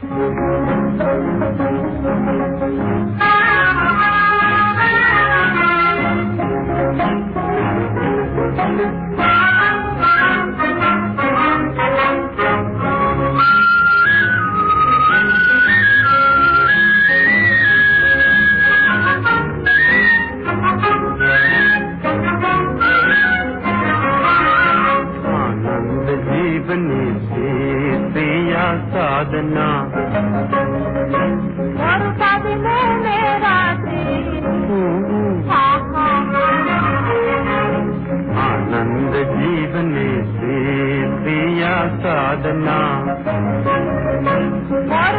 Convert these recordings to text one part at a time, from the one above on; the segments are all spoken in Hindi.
Thank you. साधना और मेरा हाँ आनंद जीवन से प्रिया साधना। और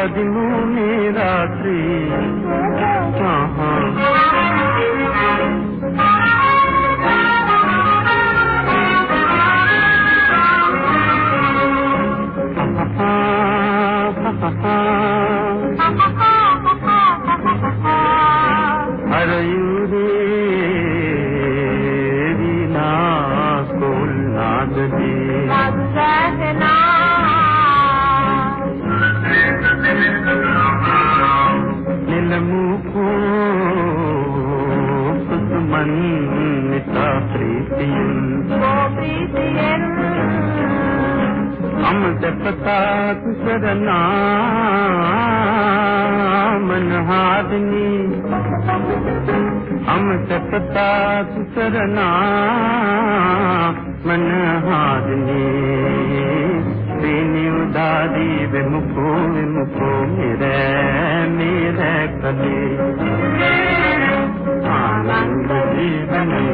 பதிமூணே ராத்திரி. அறையூரே நான் சொல்லாததே ಸುಮನ್ನಿತ ಪ್ರೀತಿಯನ್ ಅಮೃತ ಪತಾ ಕುಸರನಾ ಮನಹಾದಿನಿ ಅಮೃತ ಪತಾ ಕುಸರನಾ ಮನಹಾದಿನಿ श्रीनि उदारी विमुखो विमुखो मेरे मेरे कले Thank you.